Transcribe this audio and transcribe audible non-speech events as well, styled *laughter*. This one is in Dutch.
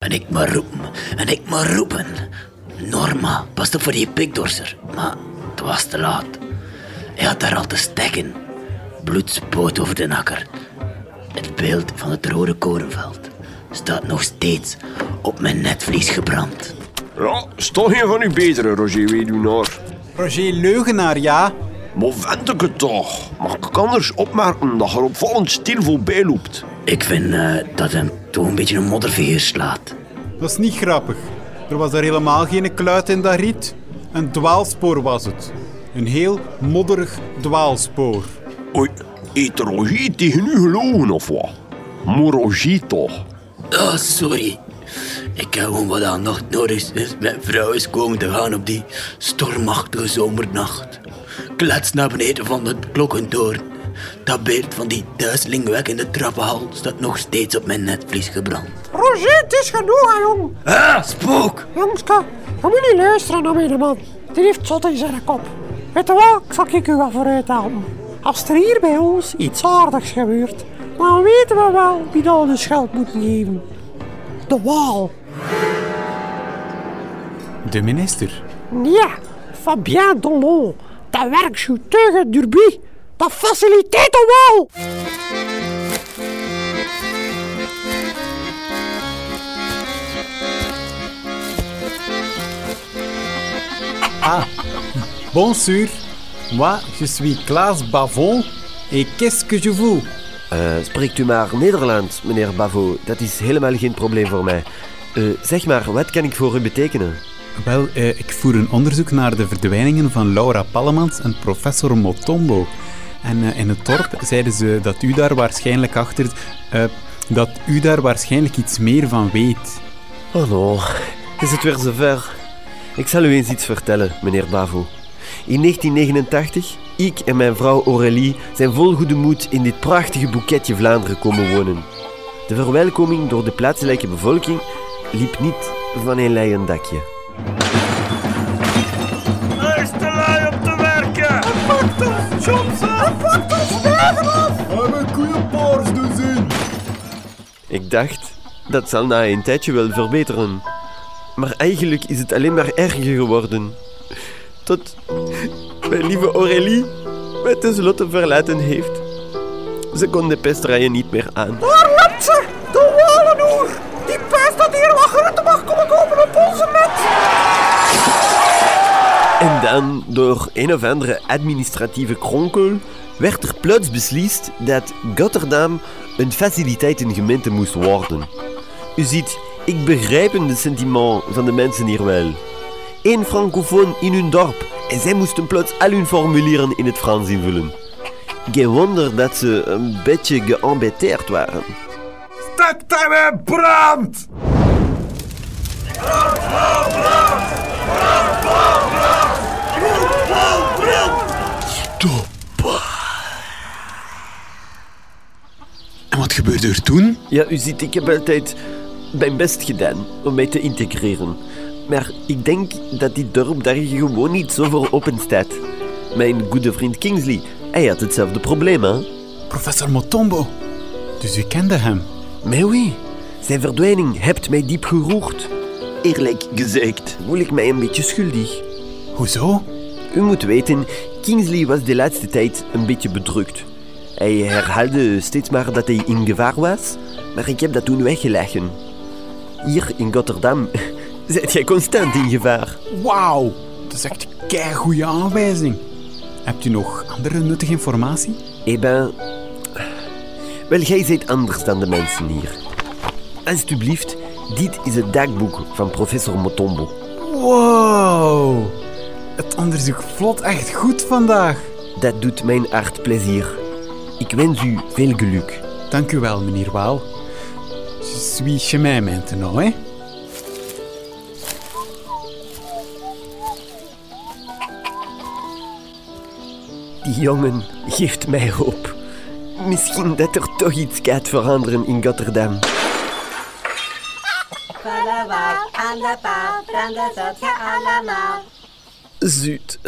En ik maar roepen, en ik maar roepen. Norma, pas op voor die pikdorser. Maar het was te laat. Hij had daar al te stekken. Bloed spoot over de akker. Het beeld van het rode korenveld staat nog steeds op mijn netvlies gebrand. Ja, sta geen van uw betere, Roger Weduwnaar. Roger Leugenaar, ja. Maar vent ik het toch? Mag ik anders opmerken dat je er opvallend stil voorbij loopt? Ik vind eh, dat hem toch een beetje een modderveer slaat. Dat is niet grappig. Er was er helemaal geen kluit in dat riet. Een dwaalspoor was het. Een heel modderig dwaalspoor. Oei, heeft Roger tegen u gelogen of wat? Maar toch? Oh, sorry. Ik heb gewoon wat aandacht nodig sinds mijn vrouw is komen te gaan op die stormachtige zomernacht. Klets naar beneden van de klokkentoren. Dat beeld van die duizelingwekkende trappenhal staat nog steeds op mijn netvlies gebrand. Roger, het is genoeg, hè, jong. Ah, spook! Jongske, je moet niet luisteren naar mijn man. Die heeft zot in zijn kop. Weet je wat, ik zal ik u wel vooruit helpen. Als er hier bij ons iets aardigs gebeurt, dan weten we wel wie dan de schuld moet geven. De waal. De minister. Ja, Fabien Dolon. Dat werkt zo tegen Durby. Dat faciliteert de waal. Bonjour. Moi, je suis Klaas Bavon. Et qu'est-ce que je vous? Eh, spreekt u maar Nederlands, meneer Bavo. Dat is helemaal geen probleem voor mij. Eh, zeg maar, wat kan ik voor u betekenen? Wel, eh, ik voer een onderzoek naar de verdwijningen van Laura Pallemans en professor Motombo. En eh, in het dorp zeiden ze dat u daar waarschijnlijk achter... eh, dat u daar waarschijnlijk iets meer van weet. Oh no, is het weer zover? Ik zal u eens iets vertellen, meneer Bavo. In 1989, ik en mijn vrouw Aurélie zijn vol goede moed in dit prachtige boeketje Vlaanderen komen wonen. De verwelkoming door de plaatselijke bevolking liep niet van een leien dakje. Ik dacht, dat zal na een tijdje wel verbeteren. Maar eigenlijk is het alleen maar erger geworden. Tot mijn lieve Aurélie mij tenslotte verlaten heeft. Ze kon de pesterijen niet meer aan. Dan, door een of andere administratieve kronkel, werd er plots beslist dat Rotterdam een faciliteitengemeente moest worden. U ziet, ik begrijp de sentiment van de mensen hier wel. Eén francofoon in hun dorp en zij moesten plots al hun formulieren in het Frans invullen. Geen wonder dat ze een beetje geëmbêteerd waren. Daar in brand! En wat gebeurde er toen? Ja, u ziet, ik heb altijd mijn best gedaan om mij te integreren. Maar ik denk dat dit dorp daar gewoon niet zo voor open staat. Mijn goede vriend Kingsley, hij had hetzelfde probleem, hè? Professor Motombo. Dus u kende hem? Maar oui, zijn verdwijning hebt mij diep geroerd. Eerlijk gezegd voel ik mij een beetje schuldig. Hoezo? U moet weten, Kingsley was de laatste tijd een beetje bedrukt. Hij herhaalde steeds maar dat hij in gevaar was, maar ik heb dat toen weggelachen. Hier in Rotterdam *laughs* zit jij constant in gevaar. Wauw, dat is echt een goede aanwijzing. Hebt u nog andere nuttige informatie? Eh ben... Wel, jij zijt anders dan de mensen hier. Alsjeblieft, dit is het dagboek van professor Motombo. Wow, het onderzoek vlot echt goed vandaag. Dat doet mijn hart plezier. Ik wens u veel geluk. Dank u wel, meneer Waal. Je suis chemin maintenant, hè? Die jongen geeft mij hoop. Misschien dat er toch iets gaat veranderen in Rotterdam. Van de wal aan de paal, dan de je allemaal. Zut.